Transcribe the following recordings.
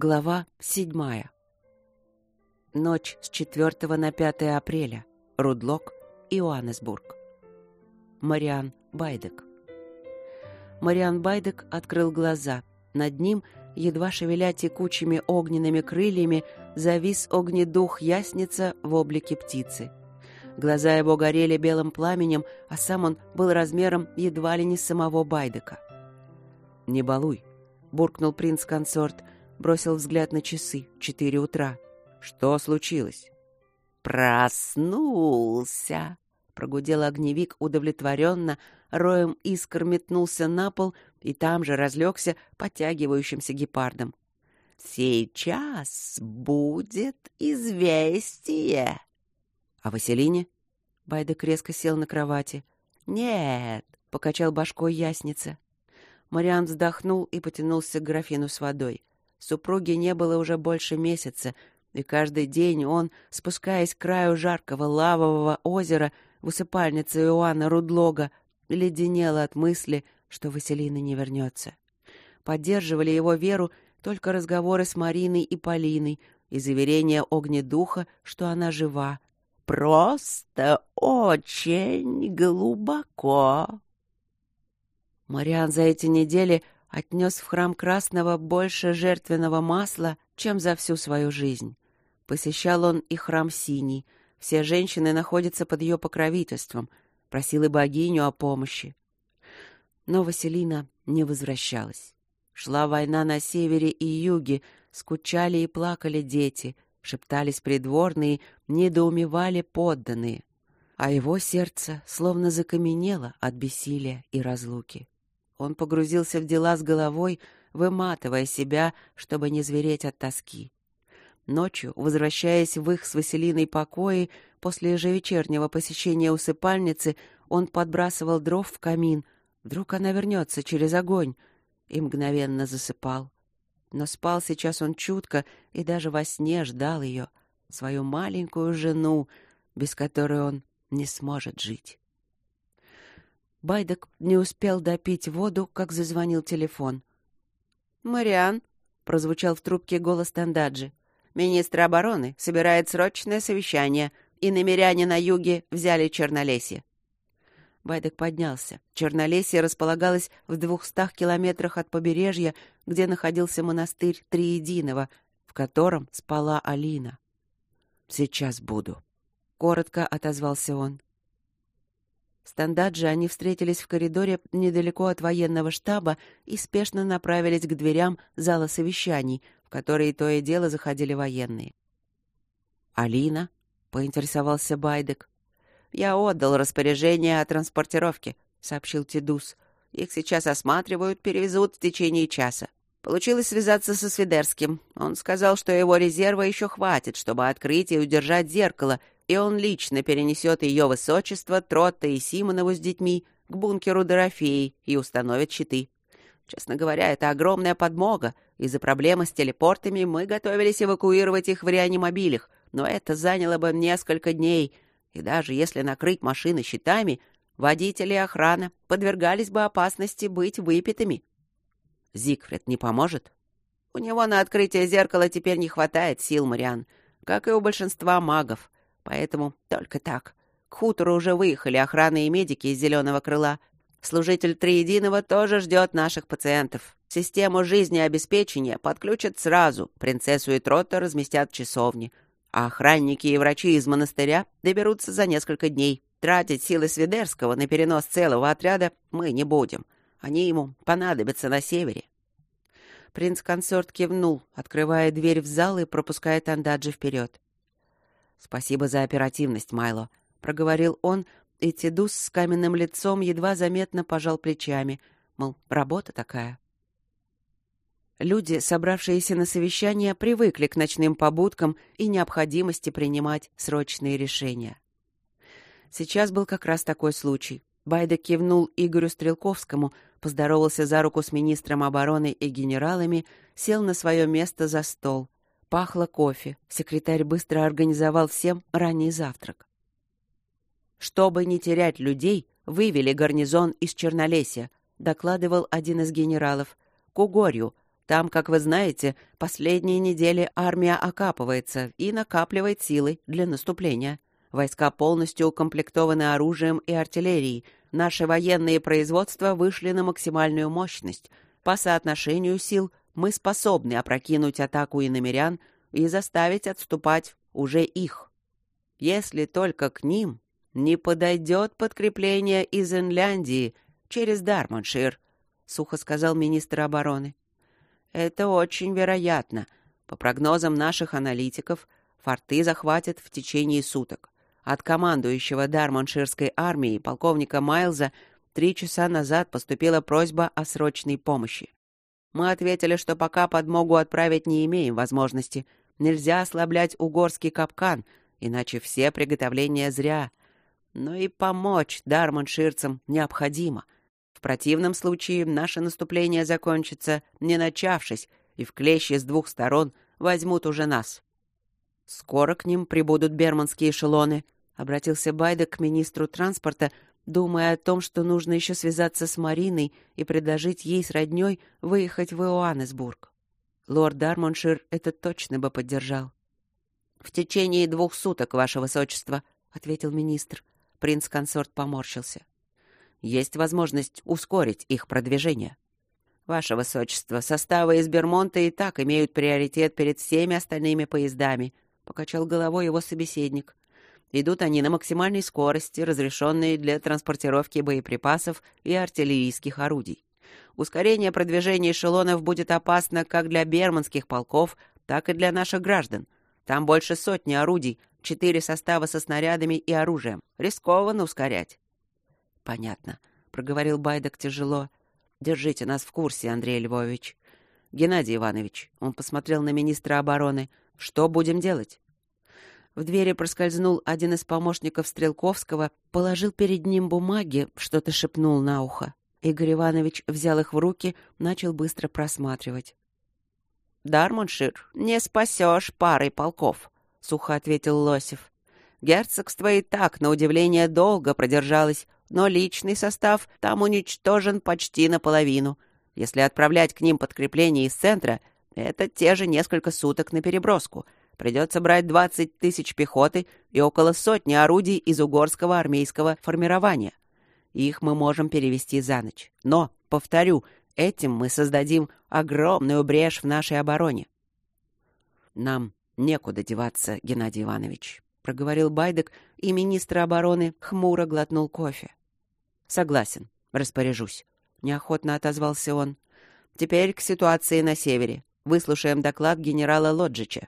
Глава седьмая. Ночь с 4 на 5 апреля. Рудлок, Иоаннесбург. Мариан Байдек. Мариан Байдек открыл глаза. Над ним, едва шевеля текучими огненными крыльями, завис огнедух ясница в облике птицы. Глаза его горели белым пламенем, а сам он был размером едва ли не самого Байдека. «Не балуй», — буркнул принц-консорт, бросил взгляд на часы. Четыре утра. «Что случилось?» «Проснулся!» — прогудел огневик удовлетворенно, роем искр метнулся на пол и там же разлегся подтягивающимся гепардом. «Сейчас будет известие!» «А Василине?» Байдек резко сел на кровати. «Нет!» — покачал башкой ясница. Мариан вздохнул и потянулся к графину с водой. Супруги не было уже больше месяца, и каждый день он, спускаясь к краю жаркого лавового озера в усыпальнице Иоанна Рудлога, леденел от мысли, что Василина не вернется. Поддерживали его веру только разговоры с Мариной и Полиной и заверения огнедуха, что она жива. «Просто очень глубоко!» Мариан за эти недели отнес в храм Красного больше жертвенного масла, чем за всю свою жизнь. Посещал он и храм Синий. Все женщины находятся под ее покровительством. Просил и богиню о помощи. Но Василина не возвращалась. Шла война на севере и юге, скучали и плакали дети, шептались придворные, недоумевали подданные. А его сердце словно закаменело от бессилия и разлуки. Он погрузился в дела с головой, выматывая себя, чтобы не звереть от тоски. Ночью, возвращаясь в их с Василиной покои, после ежевечернего посещения усыпальницы, он подбрасывал дров в камин. Вдруг она вернется через огонь, и мгновенно засыпал. Но спал сейчас он чутко и даже во сне ждал ее, свою маленькую жену, без которой он не сможет жить. Байдек не успел допить воду, как зазвонил телефон. «Мариан», — прозвучал в трубке голос Тандаджи, — «министр обороны собирает срочное совещание, и намеряне на юге взяли Чернолесье». Байдек поднялся. Чернолесье располагалось в двухстах километрах от побережья, где находился монастырь Триединого, в котором спала Алина. «Сейчас буду», — коротко отозвался он. С Тандаджи они встретились в коридоре недалеко от военного штаба и спешно направились к дверям зала совещаний, в которые то и дело заходили военные. «Алина?» — поинтересовался Байдек. «Я отдал распоряжение о транспортировке», — сообщил Тидус. «Их сейчас осматривают, перевезут в течение часа. Получилось связаться со Свидерским. Он сказал, что его резерва еще хватит, чтобы открыть и удержать зеркало, и он лично перенесет ее высочество Тротта и Симонову с детьми к бункеру Дорофеи и установит щиты. Честно говоря, это огромная подмога. Из-за проблемы с телепортами мы готовились эвакуировать их в реанимобилях, но это заняло бы несколько дней. И даже если накрыть машины щитами, водители и охрана подвергались бы опасности быть выпитыми. Зигфрид не поможет? У него на открытие зеркала теперь не хватает сил, Мариан, как и у большинства магов. Поэтому только так. К хутору уже выехали охраны и медики из «Зеленого крыла». Служитель Триединого тоже ждет наших пациентов. Систему жизнеобеспечения подключат сразу. Принцессу и Тротта разместят в часовне. А охранники и врачи из монастыря доберутся за несколько дней. Тратить силы Свидерского на перенос целого отряда мы не будем. Они ему понадобятся на севере. Принц-консорт кивнул, открывая дверь в зал и пропуская Тандаджи вперед. «Спасибо за оперативность, Майло», — проговорил он, и Тидус с каменным лицом едва заметно пожал плечами, мол, работа такая. Люди, собравшиеся на совещание, привыкли к ночным побудкам и необходимости принимать срочные решения. Сейчас был как раз такой случай. Байда кивнул Игорю Стрелковскому, поздоровался за руку с министром обороны и генералами, сел на свое место за стол — Пахло кофе. Секретарь быстро организовал всем ранний завтрак. «Чтобы не терять людей, вывели гарнизон из Чернолесья», — докладывал один из генералов. «К Угорью. Там, как вы знаете, последние недели армия окапывается и накапливает силы для наступления. Войска полностью укомплектованы оружием и артиллерией. Наши военные производства вышли на максимальную мощность. По соотношению сил мы способны опрокинуть атаку иномерян и заставить отступать уже их. Если только к ним не подойдет подкрепление из Инляндии через Дармоншир, — сухо сказал министр обороны. Это очень вероятно. По прогнозам наших аналитиков, форты захватят в течение суток. От командующего Дармонширской армией полковника Майлза три часа назад поступила просьба о срочной помощи. Мы ответили, что пока подмогу отправить не имеем возможности. Нельзя ослаблять угорский капкан, иначе все приготовления зря. Но и помочь дармонширцам необходимо. В противном случае наше наступление закончится, не начавшись, и в клещи с двух сторон возьмут уже нас. «Скоро к ним прибудут берманские эшелоны», — обратился Байдек к министру транспорта, думая о том, что нужно еще связаться с Мариной и предложить ей с родней выехать в Иоаннесбург. Лорд Дармоншир это точно бы поддержал. «В течение двух суток, ваше высочество», — ответил министр. Принц-консорт поморщился. «Есть возможность ускорить их продвижение». «Ваше высочество, составы из Бермонта и так имеют приоритет перед всеми остальными поездами», — покачал головой его собеседник. Идут они на максимальной скорости, разрешенной для транспортировки боеприпасов и артиллерийских орудий. Ускорение продвижения эшелонов будет опасно как для берманских полков, так и для наших граждан. Там больше сотни орудий, четыре состава со снарядами и оружием. Рискованно ускорять. — Понятно, — проговорил Байдак тяжело. — Держите нас в курсе, Андрей Львович. — Геннадий Иванович, он посмотрел на министра обороны, — что будем делать? В двери проскользнул один из помощников Стрелковского, положил перед ним бумаги, что-то шепнул на ухо. Игорь Иванович взял их в руки, начал быстро просматривать. «Дармоншир не спасешь парой полков», — сухо ответил Лосев. «Герцогство и так, на удивление, долго продержалось, но личный состав там уничтожен почти наполовину. Если отправлять к ним подкрепление из центра, это те же несколько суток на переброску — Придется брать 20 тысяч пехоты и около сотни орудий из угорского армейского формирования. Их мы можем перевести за ночь. Но, повторю, этим мы создадим огромную брешь в нашей обороне. Нам некуда деваться, Геннадий Иванович, проговорил Байдек, и министр обороны хмуро глотнул кофе. Согласен, распоряжусь, неохотно отозвался он. Теперь к ситуации на севере. Выслушаем доклад генерала Лоджича.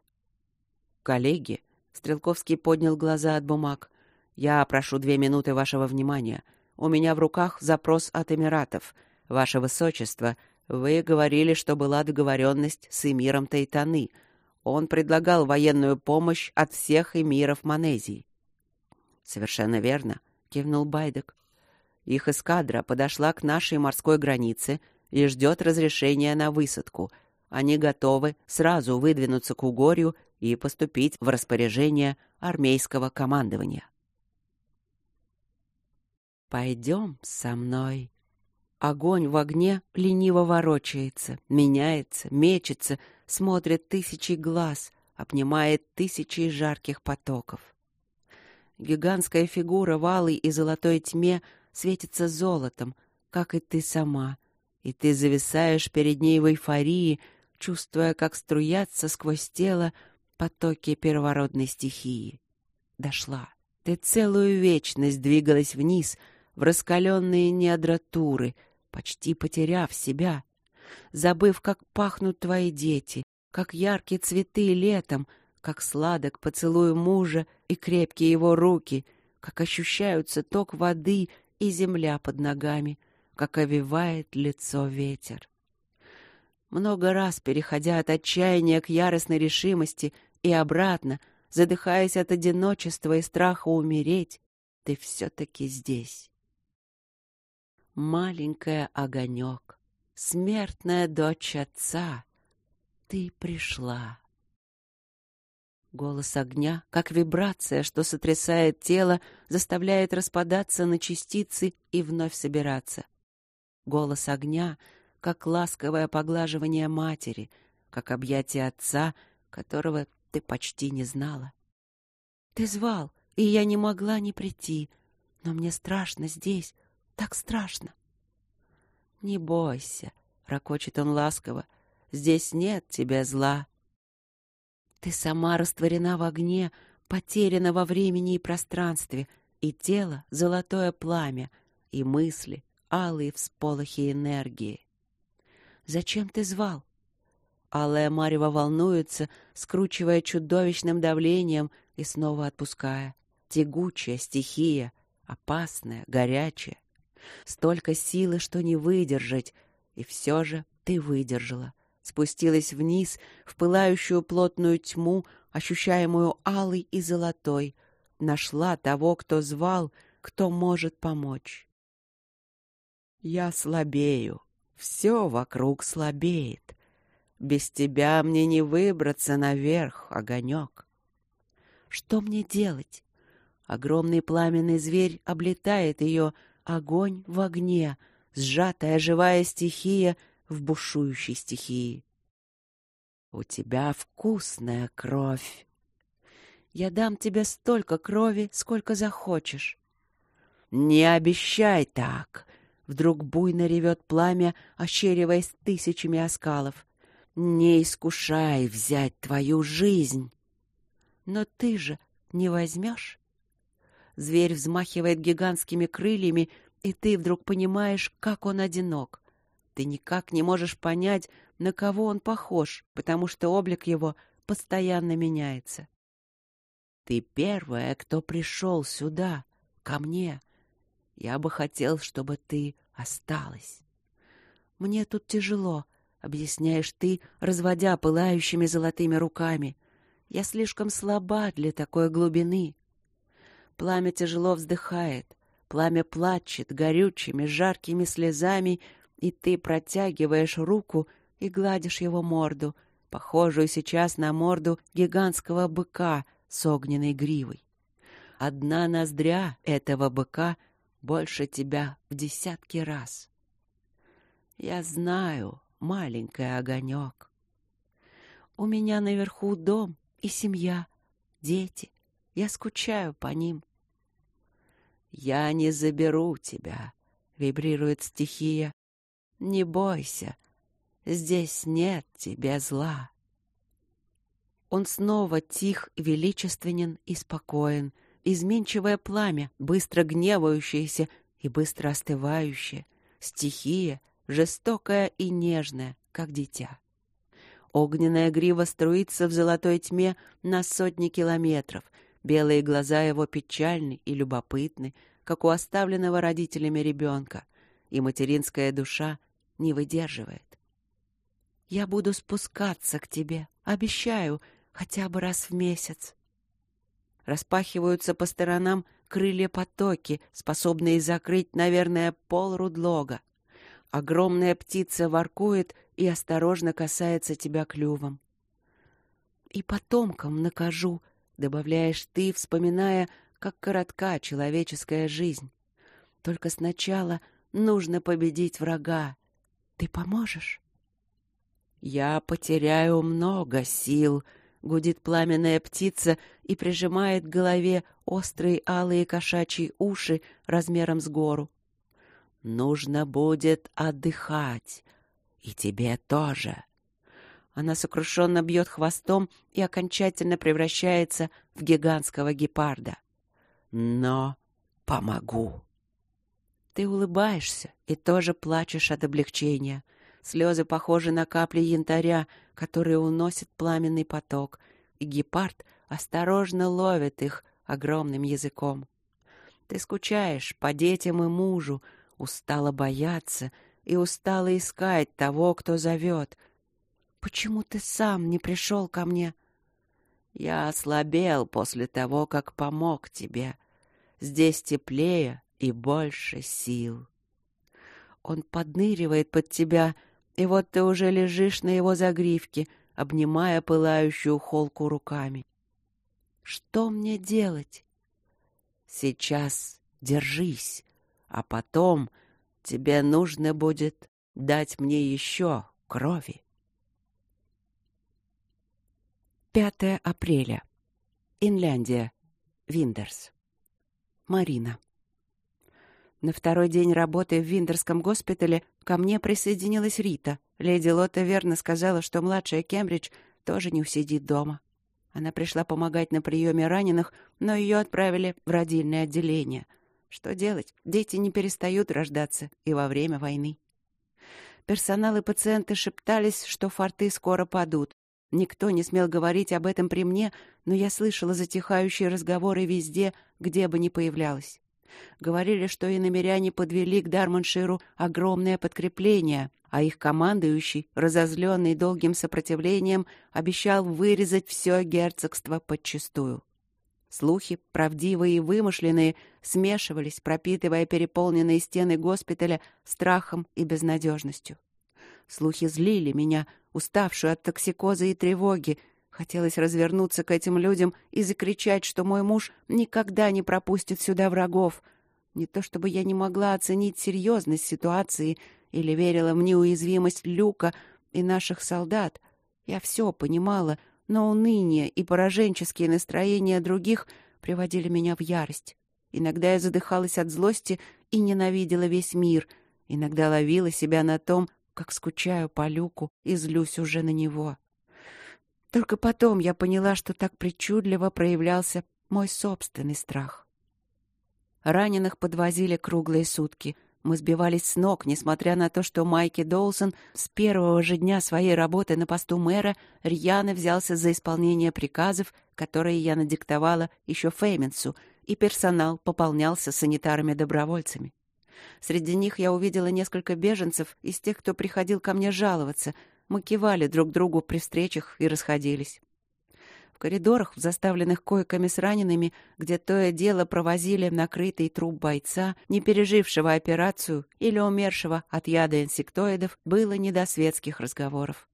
«Коллеги», — Стрелковский поднял глаза от бумаг, — «я прошу две минуты вашего внимания. У меня в руках запрос от Эмиратов. Ваше Высочество, вы говорили, что была договоренность с эмиром Тайтаны. Он предлагал военную помощь от всех эмиров Манезии». «Совершенно верно», — кивнул Байдек. «Их эскадра подошла к нашей морской границе и ждет разрешения на высадку. Они готовы сразу выдвинуться к Угорью и поступить в распоряжение армейского командования. «Пойдем со мной». Огонь в огне лениво ворочается, меняется, мечется, смотрит тысячи глаз, обнимает тысячи жарких потоков. Гигантская фигура в алой и золотой тьме светится золотом, как и ты сама, и ты зависаешь перед ней в эйфории, чувствуя, как струятся сквозь тело потоки первородной стихии. Дошла. Ты целую вечность двигалась вниз, в раскаленные недра туры, почти потеряв себя, забыв, как пахнут твои дети, как яркие цветы летом, как сладок поцелуй мужа и крепкие его руки, как ощущаются ток воды и земля под ногами, как овивает лицо ветер. Много раз, переходя от отчаяния к яростной решимости, и обратно, задыхаясь от одиночества и страха умереть, ты все-таки здесь. Маленькая огонек, смертная дочь отца, ты пришла. Голос огня, как вибрация, что сотрясает тело, заставляет распадаться на частицы и вновь собираться. Голос огня, как ласковое поглаживание матери, как объятие отца, которого ты почти не знала. Ты звал, и я не могла не прийти, но мне страшно здесь, так страшно. Не бойся, ракочет он ласково. Здесь нет тебе зла. Ты сама растворена в огне, потеряна во времени и пространстве, и тело — золотое пламя, и мысли — алые всполохи энергии. Зачем ты звал? Алая Марева волнуется, скручивая чудовищным давлением и снова отпуская. Тягучая стихия, опасная, горячая. Столько силы, что не выдержать, и все же ты выдержала. Спустилась вниз в пылающую плотную тьму, ощущаемую алой и золотой. Нашла того, кто звал, кто может помочь. Я слабею, все вокруг слабеет. Без тебя мне не выбраться наверх, огонек. Что мне делать? Огромный пламенный зверь облетает ее, огонь в огне, сжатая живая стихия в бушующей стихии. У тебя вкусная кровь. Я дам тебе столько крови, сколько захочешь. Не обещай так. Вдруг буйно ревет пламя, ощериваясь тысячами оскалов. Не искушай взять твою жизнь. Но ты же не возьмешь? Зверь взмахивает гигантскими крыльями, и ты вдруг понимаешь, как он одинок. Ты никак не можешь понять, на кого он похож, потому что облик его постоянно меняется. Ты первая, кто пришел сюда, ко мне. Я бы хотел, чтобы ты осталась. Мне тут тяжело, объясняешь ты, разводя пылающими золотыми руками. Я слишком слаба для такой глубины. Пламя тяжело вздыхает, пламя плачет горючими, жаркими слезами, и ты протягиваешь руку и гладишь его морду, похожую сейчас на морду гигантского быка с огненной гривой. Одна ноздря этого быка больше тебя в десятки раз. Я знаю, маленький огонек. У меня наверху дом и семья, дети. Я скучаю по ним. Я не заберу тебя, вибрирует стихия. Не бойся, здесь нет тебе зла. Он снова тих, величественен и спокоен, изменчивое пламя, быстро гневающееся и быстро остывающее, стихия, жестокая и нежная, как дитя. Огненная грива струится в золотой тьме на сотни километров. Белые глаза его печальны и любопытны, как у оставленного родителями ребенка, и материнская душа не выдерживает. «Я буду спускаться к тебе, обещаю, хотя бы раз в месяц». Распахиваются по сторонам крылья потоки, способные закрыть, наверное, пол рудлога. Огромная птица воркует и осторожно касается тебя клювом. «И потомкам накажу», — добавляешь ты, вспоминая, как коротка человеческая жизнь. Только сначала нужно победить врага. Ты поможешь? Я потеряю много сил, гудит пламенная птица и прижимает к голове острые алые кошачьи уши размером с гору. Нужно будет отдыхать. И тебе тоже. Она сокрушенно бьет хвостом и окончательно превращается в гигантского гепарда. Но помогу. Ты улыбаешься и тоже плачешь от облегчения. Слезы похожи на капли янтаря, которые уносит пламенный поток, и гепард осторожно ловит их огромным языком. Ты скучаешь по детям и мужу, устала бояться и устала искать того, кто зовет. Почему ты сам не пришел ко мне? Я ослабел после того, как помог тебе. Здесь теплее и больше сил. Он подныривает под тебя, и вот ты уже лежишь на его загривке, обнимая пылающую холку руками. Что мне делать? Сейчас держись, а потом тебе нужно будет дать мне еще крови. 5 апреля. Инляндия. Виндерс. Марина. На второй день работы в Виндерском госпитале ко мне присоединилась Рита. Леди Лотта верно сказала, что младшая Кембридж тоже не усидит дома. Она пришла помогать на приеме раненых, но ее отправили в родильное отделение. Что делать? Дети не перестают рождаться и во время войны. Персонал и пациенты шептались, что форты скоро падут. Никто не смел говорить об этом при мне, но я слышала затихающие разговоры везде, где бы ни появлялась. Говорили, что и намеряне подвели к Дарманширу огромное подкрепление, а их командующий, разозленный долгим сопротивлением, обещал вырезать все герцогство подчистую. Слухи, правдивые и вымышленные, смешивались, пропитывая переполненные стены госпиталя страхом и безнадежностью. Слухи злили меня, уставшую от токсикоза и тревоги. Хотелось развернуться к этим людям и закричать, что мой муж никогда не пропустит сюда врагов. Не то чтобы я не могла оценить серьезность ситуации или верила в неуязвимость Люка и наших солдат. Я все понимала — но уныние и пораженческие настроения других приводили меня в ярость. Иногда я задыхалась от злости и ненавидела весь мир, иногда ловила себя на том, как скучаю по Люку и злюсь уже на него. Только потом я поняла, что так причудливо проявлялся мой собственный страх. Раненых подвозили круглые сутки — мы сбивались с ног, несмотря на то, что Майки Доусон с первого же дня своей работы на посту мэра рьяно взялся за исполнение приказов, которые я надиктовала еще Фейменсу, и персонал пополнялся санитарами-добровольцами. Среди них я увидела несколько беженцев из тех, кто приходил ко мне жаловаться. Мы кивали друг другу при встречах и расходились коридорах, заставленных койками с ранеными, где то и дело провозили накрытый труп бойца, не пережившего операцию или умершего от яда инсектоидов, было не до светских разговоров.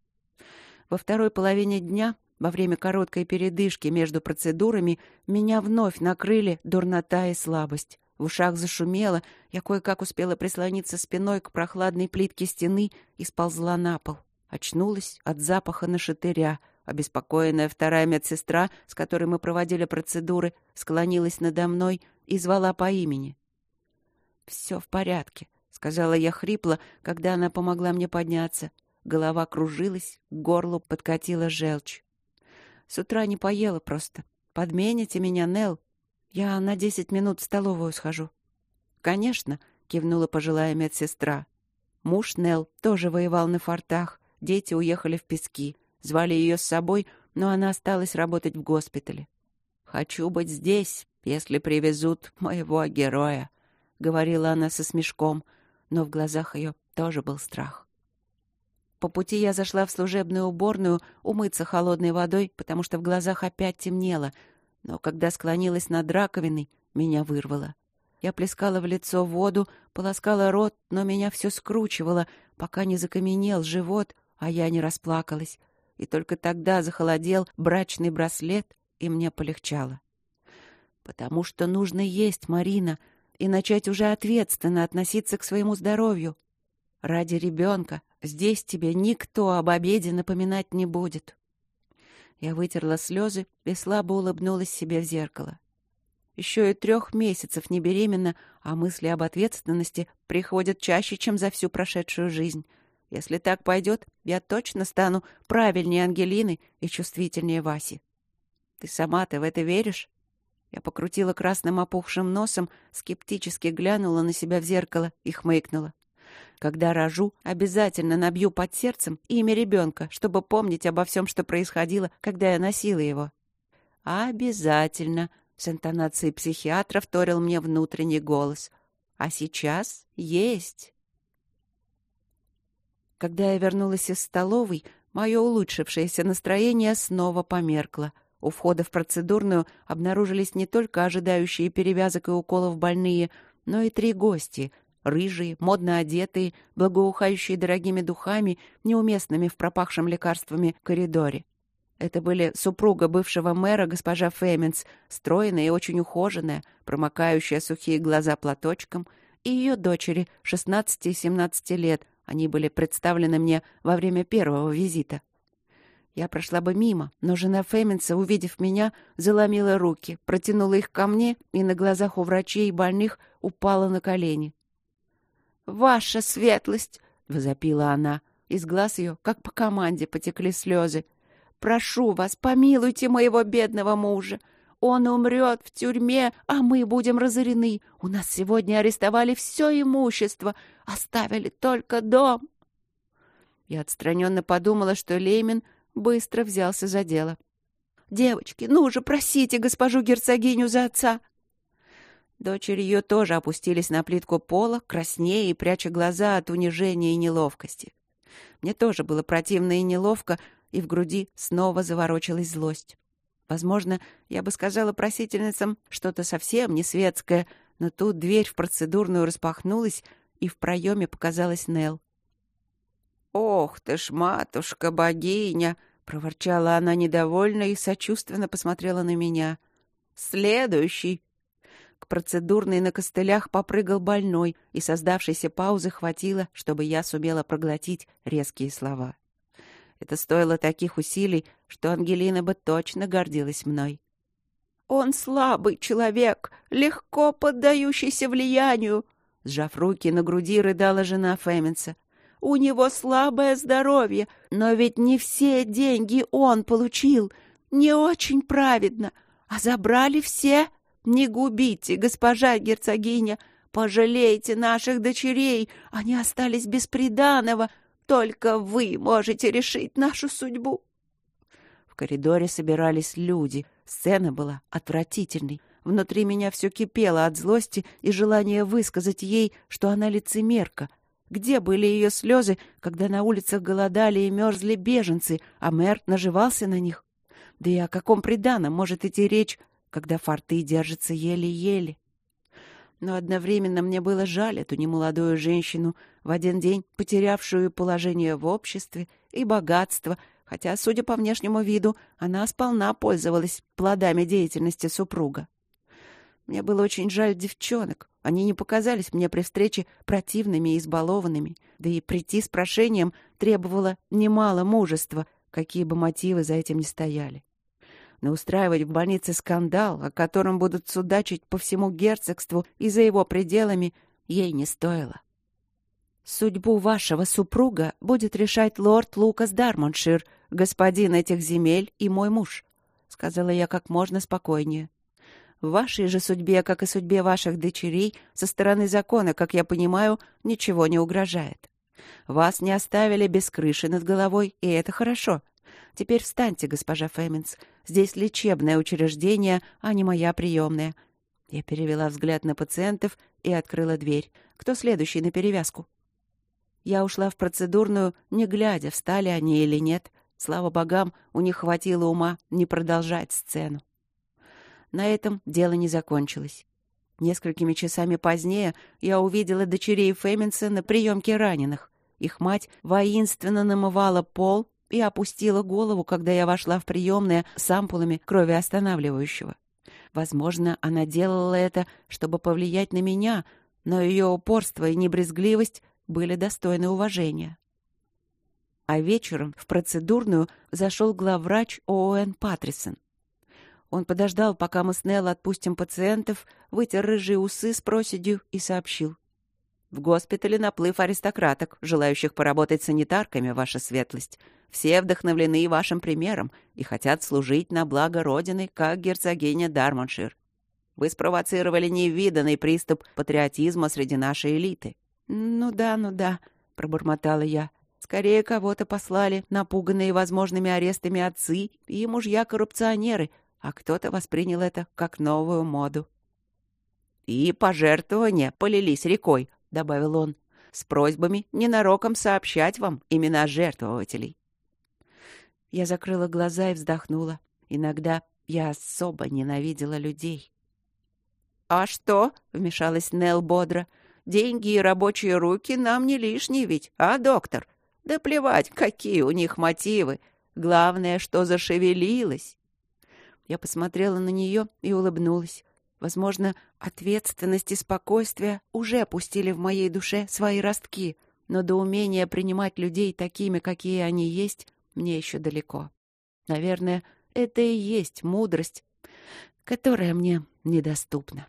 Во второй половине дня, во время короткой передышки между процедурами, меня вновь накрыли дурнота и слабость. В ушах зашумело, я кое-как успела прислониться спиной к прохладной плитке стены и сползла на пол. Очнулась от запаха нашатыря — Обеспокоенная вторая медсестра, с которой мы проводили процедуры, склонилась надо мной и звала по имени. «Все в порядке», — сказала я хрипло, когда она помогла мне подняться. Голова кружилась, к горлу подкатила желчь. «С утра не поела просто. Подмените меня, Нел. Я на десять минут в столовую схожу». «Конечно», — кивнула пожилая медсестра. Муж Нел тоже воевал на фортах. Дети уехали в пески. Звали ее с собой, но она осталась работать в госпитале. «Хочу быть здесь, если привезут моего героя», — говорила она со смешком, но в глазах ее тоже был страх. По пути я зашла в служебную уборную умыться холодной водой, потому что в глазах опять темнело, но когда склонилась над раковиной, меня вырвало. Я плескала в лицо воду, полоскала рот, но меня все скручивало, пока не закаменел живот, а я не расплакалась и только тогда захолодел брачный браслет, и мне полегчало. Потому что нужно есть, Марина, и начать уже ответственно относиться к своему здоровью. Ради ребенка здесь тебе никто об обеде напоминать не будет. Я вытерла слезы и слабо улыбнулась себе в зеркало. Еще и трех месяцев не беременна, а мысли об ответственности приходят чаще, чем за всю прошедшую жизнь. Если так пойдет, я точно стану правильнее Ангелины и чувствительнее Васи. Ты сама-то в это веришь? Я покрутила красным опухшим носом, скептически глянула на себя в зеркало и хмыкнула. Когда рожу, обязательно набью под сердцем имя ребенка, чтобы помнить обо всем, что происходило, когда я носила его. «Обязательно», — с интонацией психиатра вторил мне внутренний голос. «А сейчас есть». Когда я вернулась из столовой, мое улучшившееся настроение снова померкло. У входа в процедурную обнаружились не только ожидающие перевязок и уколов больные, но и три гости — рыжие, модно одетые, благоухающие дорогими духами, неуместными в пропахшем лекарствами коридоре. Это были супруга бывшего мэра, госпожа Феменс, стройная и очень ухоженная, промокающая сухие глаза платочком, и ее дочери, 16 и 17 лет, Они были представлены мне во время первого визита. Я прошла бы мимо, но жена Феменса, увидев меня, заломила руки, протянула их ко мне и на глазах у врачей и больных упала на колени. «Ваша светлость!» — возопила она. Из глаз ее, как по команде, потекли слезы. «Прошу вас, помилуйте моего бедного мужа. Он умрет в тюрьме, а мы будем разорены. У нас сегодня арестовали все имущество, оставили только дом». Я отстраненно подумала, что Леймин быстро взялся за дело. «Девочки, ну же, просите госпожу герцогиню за отца!» Дочери ее тоже опустились на плитку пола, краснея и пряча глаза от унижения и неловкости. Мне тоже было противно и неловко, и в груди снова заворочилась злость. Возможно, я бы сказала просительницам что-то совсем не светское, но тут дверь в процедурную распахнулась, и в проеме показалась Нелл. «Ох ты ж, матушка, богиня!» — проворчала она недовольно и сочувственно посмотрела на меня. «Следующий!» К процедурной на костылях попрыгал больной, и создавшейся паузы хватило, чтобы я сумела проглотить резкие слова. Это стоило таких усилий, что Ангелина бы точно гордилась мной. «Он слабый человек, легко поддающийся влиянию!» Сжав руки на груди, рыдала жена Феменса. У него слабое здоровье, но ведь не все деньги он получил. Не очень праведно. А забрали все? Не губите, госпожа герцогиня. Пожалейте наших дочерей. Они остались без приданого. Только вы можете решить нашу судьбу. В коридоре собирались люди. Сцена была отвратительной. Внутри меня все кипело от злости и желания высказать ей, что она лицемерка, где были ее слезы, когда на улицах голодали и мерзли беженцы, а мэр наживался на них? Да и о каком приданом может идти речь, когда форты держатся еле-еле? Но одновременно мне было жаль эту немолодую женщину, в один день потерявшую положение в обществе и богатство, хотя, судя по внешнему виду, она сполна пользовалась плодами деятельности супруга. Мне было очень жаль девчонок. Они не показались мне при встрече противными и избалованными. Да и прийти с прошением требовало немало мужества, какие бы мотивы за этим ни стояли. Но устраивать в больнице скандал, о котором будут судачить по всему герцогству и за его пределами, ей не стоило. «Судьбу вашего супруга будет решать лорд Лукас Дармоншир, господин этих земель и мой муж», — сказала я как можно спокойнее. Вашей же судьбе, как и судьбе ваших дочерей, со стороны закона, как я понимаю, ничего не угрожает. Вас не оставили без крыши над головой, и это хорошо. Теперь встаньте, госпожа Фэминс. Здесь лечебное учреждение, а не моя приемная. Я перевела взгляд на пациентов и открыла дверь. Кто следующий на перевязку? Я ушла в процедурную, не глядя, встали они или нет. Слава богам, у них хватило ума не продолжать сцену. На этом дело не закончилось. Несколькими часами позднее я увидела дочерей Феменса на приемке раненых. Их мать воинственно намывала пол и опустила голову, когда я вошла в приемное с ампулами крови останавливающего. Возможно, она делала это, чтобы повлиять на меня, но ее упорство и небрезгливость были достойны уважения. А вечером в процедурную зашел главврач ООН Патрисон. Он подождал, пока мы с Нелл отпустим пациентов, вытер рыжие усы с проседью и сообщил. «В госпитале наплыв аристократок, желающих поработать санитарками, ваша светлость. Все вдохновлены вашим примером и хотят служить на благо Родины, как герцогиня Дармоншир. Вы спровоцировали невиданный приступ патриотизма среди нашей элиты». «Ну да, ну да», — пробормотала я. «Скорее кого-то послали, напуганные возможными арестами отцы и мужья-коррупционеры, а кто-то воспринял это как новую моду. «И пожертвования полились рекой», — добавил он, «с просьбами ненароком сообщать вам имена жертвователей». Я закрыла глаза и вздохнула. Иногда я особо ненавидела людей. «А что?» — вмешалась Нел бодро. «Деньги и рабочие руки нам не лишние ведь, а, доктор? Да плевать, какие у них мотивы. Главное, что зашевелилось». Я посмотрела на нее и улыбнулась. Возможно, ответственность и спокойствие уже опустили в моей душе свои ростки. но до умения принимать людей такими, какие они есть, мне еще далеко. Наверное, это и есть мудрость, которая мне недоступна.